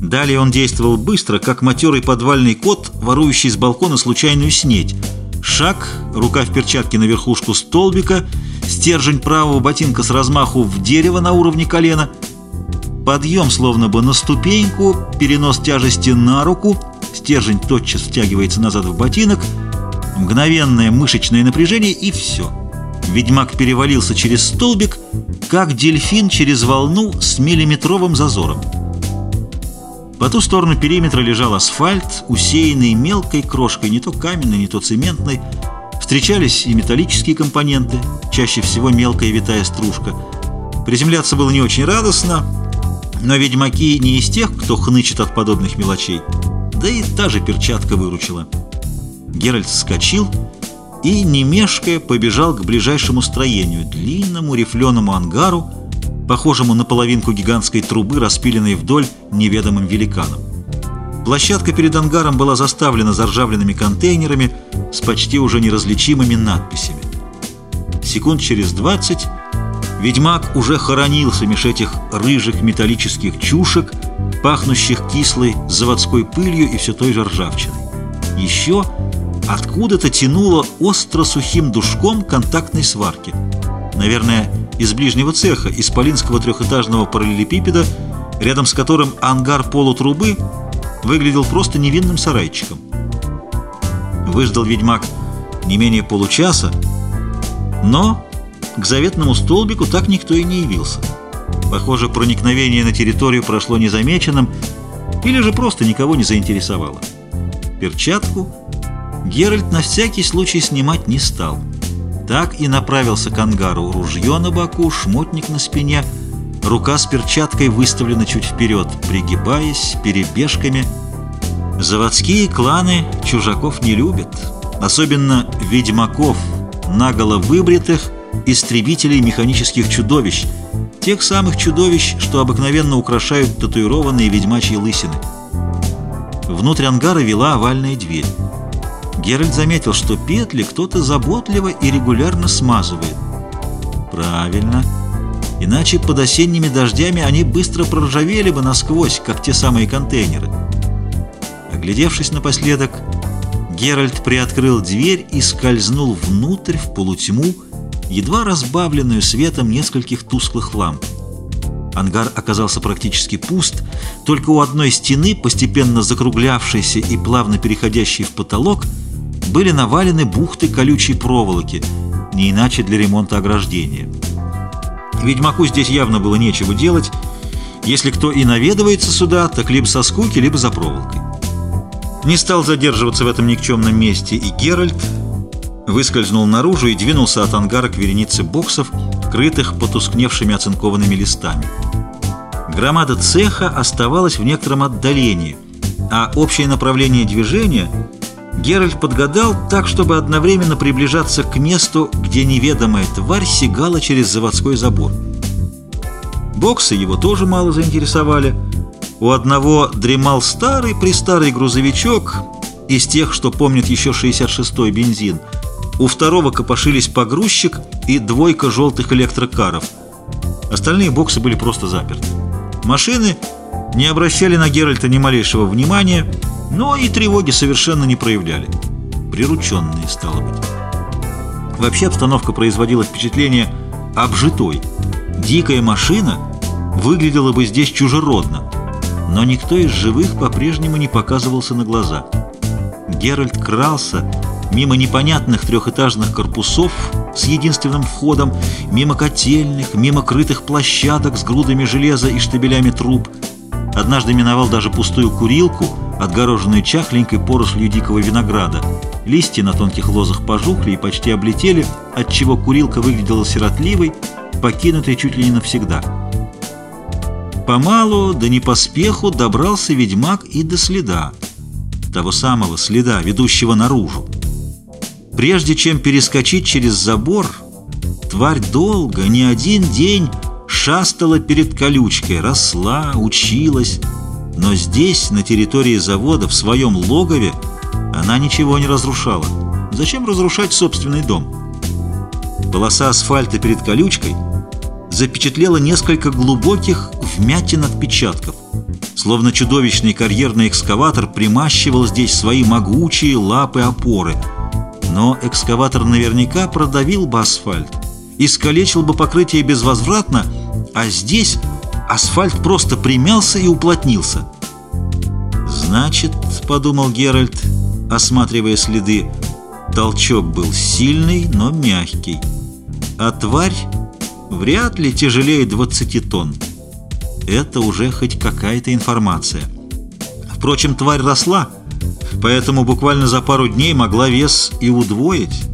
Далее он действовал быстро, как матерый подвальный кот, ворующий с балкона случайную снеть. Шаг, рука в перчатке на верхушку столбика, стержень правого ботинка с размаху в дерево на уровне колена, подъем словно бы на ступеньку, перенос тяжести на руку, стержень тотчас стягивается назад в ботинок, мгновенное мышечное напряжение и все. Ведьмак перевалился через столбик, как дельфин через волну с миллиметровым зазором. По ту сторону периметра лежал асфальт, усеянный мелкой крошкой, не то каменной, не то цементной. Встречались и металлические компоненты, чаще всего мелкая витая стружка. Приземляться было не очень радостно, но ведьмаки не из тех, кто хнычет от подобных мелочей. Да и та же перчатка выручила. Геральт вскочил и, не мешкая, побежал к ближайшему строению, длинному рифленому ангару, похожему на половинку гигантской трубы, распиленной вдоль неведомым великаном. Площадка перед ангаром была заставлена заржавленными контейнерами с почти уже неразличимыми надписями. Секунд через двадцать ведьмак уже хоронился меж этих рыжих металлических чушек, пахнущих кислой заводской пылью и все той же ржавчиной. Еще откуда-то тянуло остро сухим душком контактной сварки. Наверное, из ближнего цеха, из полинского трехэтажного параллелепипеда, рядом с которым ангар полутрубы выглядел просто невинным сарайчиком. Выждал ведьмак не менее получаса, но к заветному столбику так никто и не явился. Похоже, проникновение на территорию прошло незамеченным или же просто никого не заинтересовало. Перчатку Геральт на всякий случай снимать не стал. Так и направился к ангару. Ружье на боку, шмотник на спине, рука с перчаткой выставлена чуть вперед, пригибаясь перебежками. Заводские кланы чужаков не любят, особенно ведьмаков, наголо выбритых, истребителей механических чудовищ, тех самых чудовищ, что обыкновенно украшают татуированные ведьмачьи лысины. Внутрь ангара вела овальная дверь. Геральт заметил, что петли кто-то заботливо и регулярно смазывает. Правильно. Иначе под осенними дождями они быстро проржавели бы насквозь, как те самые контейнеры. Оглядевшись напоследок, Геральт приоткрыл дверь и скользнул внутрь в полутьму, едва разбавленную светом нескольких тусклых ламп. Ангар оказался практически пуст, только у одной стены, постепенно закруглявшейся и плавно переходящей в потолок, были навалены бухты колючей проволоки, не иначе для ремонта ограждения. Ведьмаку здесь явно было нечего делать. Если кто и наведывается сюда, так либо со скуки, либо за проволокой. Не стал задерживаться в этом никчемном месте и Геральт выскользнул наружу и двинулся от ангара к веренице боксов, крытых потускневшими оцинкованными листами. Громада цеха оставалась в некотором отдалении, а общее направление движения Геральт подгадал так, чтобы одновременно приближаться к месту, где неведомая тварь сигала через заводской забор. Боксы его тоже мало заинтересовали. У одного дремал старый-престарый грузовичок из тех, что помнит еще 66-й бензин. У второго копошились погрузчик и двойка желтых электрокаров. Остальные боксы были просто заперты. Машины не обращали на Геральта ни малейшего внимания, но и тревоги совершенно не проявляли. Прирученные, стало быть. Вообще обстановка производила впечатление обжитой. Дикая машина выглядела бы здесь чужеродно, но никто из живых по-прежнему не показывался на глаза. Геральт крался мимо непонятных трехэтажных корпусов с единственным входом, мимо котельных, мимо крытых площадок с грудами железа и штабелями труб. Однажды миновал даже пустую курилку – отгороженную чахленькой порослью дикого винограда. Листья на тонких лозах пожухли и почти облетели, отчего курилка выглядела сиротливой, покинутой чуть ли не навсегда. Помалу, да не поспеху, добрался ведьмак и до следа. Того самого следа, ведущего наружу. Прежде чем перескочить через забор, тварь долго, не один день, шастала перед колючкой, росла, училась, но здесь, на территории завода, в своем логове, она ничего не разрушала. Зачем разрушать собственный дом? Полоса асфальта перед колючкой запечатлела несколько глубоких вмятин отпечатков. Словно чудовищный карьерный экскаватор примащивал здесь свои могучие лапы-опоры. Но экскаватор наверняка продавил бы асфальт, искалечил бы покрытие безвозвратно, а здесь асфальт просто примялся и уплотнился. «Значит, — подумал Геральт, осматривая следы, — толчок был сильный, но мягкий, а тварь вряд ли тяжелее 20 тонн. Это уже хоть какая-то информация. Впрочем, тварь росла, поэтому буквально за пару дней могла вес и удвоить».